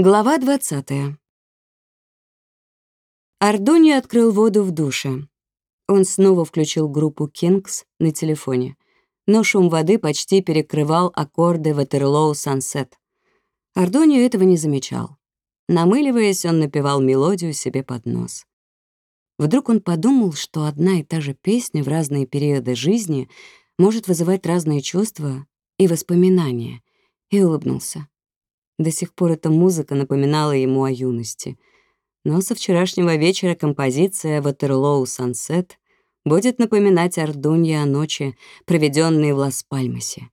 Глава 20. Ардони открыл воду в душе. Он снова включил группу «Кингс» на телефоне, но шум воды почти перекрывал аккорды «Ватерлоу Сансет». Ардони этого не замечал. Намыливаясь, он напевал мелодию себе под нос. Вдруг он подумал, что одна и та же песня в разные периоды жизни может вызывать разные чувства и воспоминания, и улыбнулся. До сих пор эта музыка напоминала ему о юности. Но со вчерашнего вечера композиция «Ватерлоу Сансет» будет напоминать Ардунье о ночи, проведенной в Лас-Пальмасе.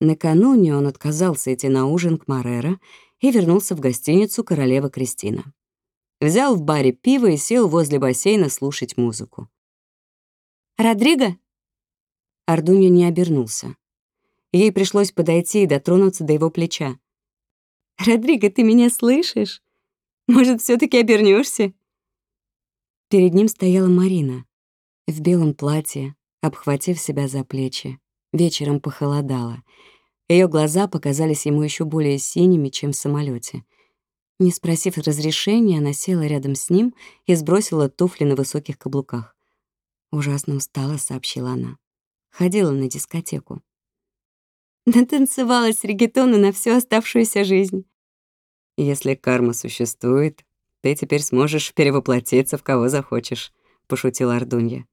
Накануне он отказался идти на ужин к Марера и вернулся в гостиницу «Королева Кристина». Взял в баре пиво и сел возле бассейна слушать музыку. «Родриго?» Ардунья не обернулся. Ей пришлось подойти и дотронуться до его плеча. «Родриго, ты меня слышишь? Может, все таки обернешься? Перед ним стояла Марина в белом платье, обхватив себя за плечи. Вечером похолодало. Ее глаза показались ему еще более синими, чем в самолете. Не спросив разрешения, она села рядом с ним и сбросила туфли на высоких каблуках. «Ужасно устала», — сообщила она. Ходила на дискотеку. Натанцевалась регетону на всю оставшуюся жизнь. «Если карма существует, ты теперь сможешь перевоплотиться в кого захочешь», — пошутила Ардунья.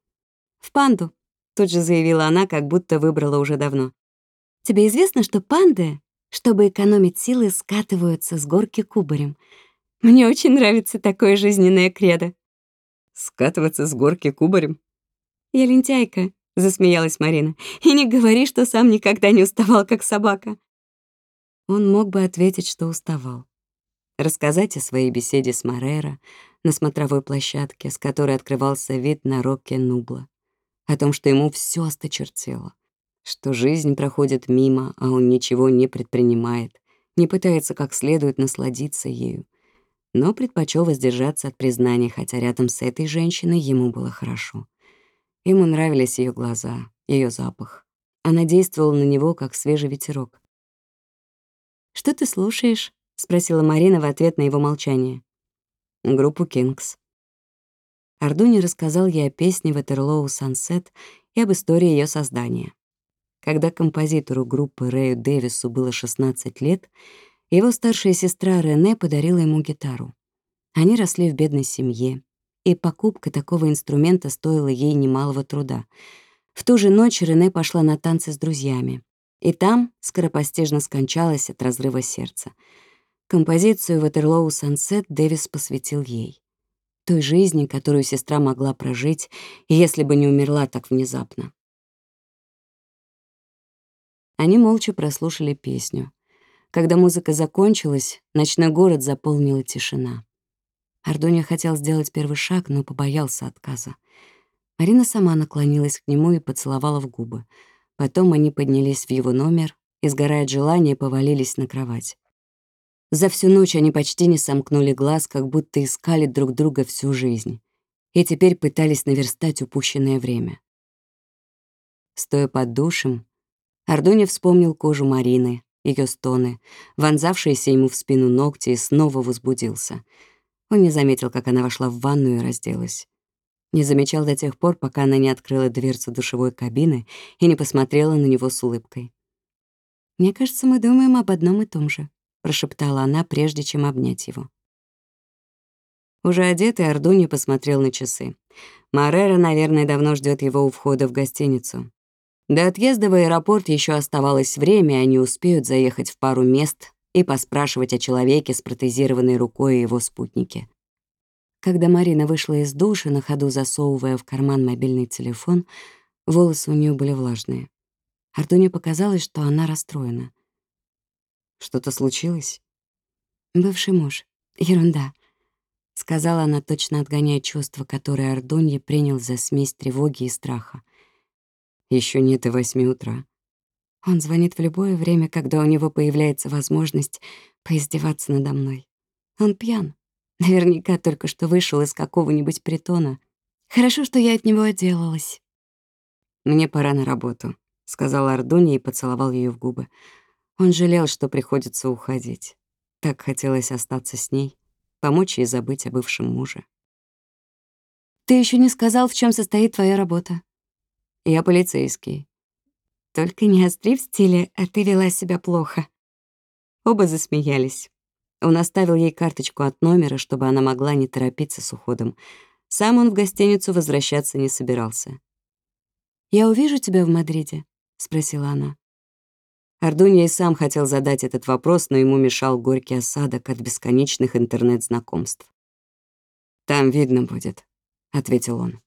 «В панду», — тут же заявила она, как будто выбрала уже давно. «Тебе известно, что панды, чтобы экономить силы, скатываются с горки кубарем? Мне очень нравится такое жизненное кредо». «Скатываться с горки кубарем?» «Я лентяйка», — засмеялась Марина. «И не говори, что сам никогда не уставал, как собака». Он мог бы ответить, что уставал рассказать о своей беседе с Морера на смотровой площадке, с которой открывался вид на Рокке Нубла, о том, что ему все осточертело, что жизнь проходит мимо, а он ничего не предпринимает, не пытается как следует насладиться ею, но предпочел воздержаться от признания, хотя рядом с этой женщиной ему было хорошо. Ему нравились ее глаза, ее запах. Она действовала на него, как свежий ветерок. «Что ты слушаешь?» — спросила Марина в ответ на его молчание. «Группу «Кингс». Ардуни рассказал ей о песне «Ватерлоу Сансет» и об истории ее создания. Когда композитору группы Рэю Дэвису было 16 лет, его старшая сестра Рене подарила ему гитару. Они росли в бедной семье, и покупка такого инструмента стоила ей немалого труда. В ту же ночь Рене пошла на танцы с друзьями, и там скоропостижно скончалась от разрыва сердца — Композицию «Ватерлоу Сансет» Дэвис посвятил ей. Той жизни, которую сестра могла прожить, если бы не умерла так внезапно. Они молча прослушали песню. Когда музыка закончилась, ночной город заполнила тишина. Ардония хотел сделать первый шаг, но побоялся отказа. Марина сама наклонилась к нему и поцеловала в губы. Потом они поднялись в его номер и, сгорая от желания, повалились на кровать. За всю ночь они почти не сомкнули глаз, как будто искали друг друга всю жизнь, и теперь пытались наверстать упущенное время. Стоя под душем, Ардони вспомнил кожу Марины, ее стоны, вонзавшиеся ему в спину ногти, и снова возбудился. Он не заметил, как она вошла в ванную и разделась. Не замечал до тех пор, пока она не открыла дверцу душевой кабины и не посмотрела на него с улыбкой. «Мне кажется, мы думаем об одном и том же», — прошептала она, прежде чем обнять его. Уже одетый, Ардуни посмотрел на часы. Марера, наверное, давно ждет его у входа в гостиницу. До отъезда в аэропорт еще оставалось время, и они успеют заехать в пару мест и поспрашивать о человеке с протезированной рукой и его спутнике. Когда Марина вышла из душа, на ходу засовывая в карман мобильный телефон, волосы у нее были влажные. Ардуне показалось, что она расстроена. Что-то случилось? Бывший муж. Ерунда. Сказала она, точно отгоняя чувства, которые Ардонье принял за смесь тревоги и страха. Еще нет и восьми утра. Он звонит в любое время, когда у него появляется возможность поиздеваться надо мной. Он пьян. Наверняка только что вышел из какого-нибудь притона. Хорошо, что я от него отделалась. «Мне пора на работу», — сказал Ардони и поцеловал ее в губы. Он жалел, что приходится уходить. Так хотелось остаться с ней, помочь ей забыть о бывшем муже. «Ты еще не сказал, в чем состоит твоя работа?» «Я полицейский». «Только не остри в стиле, а ты вела себя плохо». Оба засмеялись. Он оставил ей карточку от номера, чтобы она могла не торопиться с уходом. Сам он в гостиницу возвращаться не собирался. «Я увижу тебя в Мадриде?» — спросила она. Ардунья и сам хотел задать этот вопрос, но ему мешал горький осадок от бесконечных интернет-знакомств. «Там видно будет», — ответил он.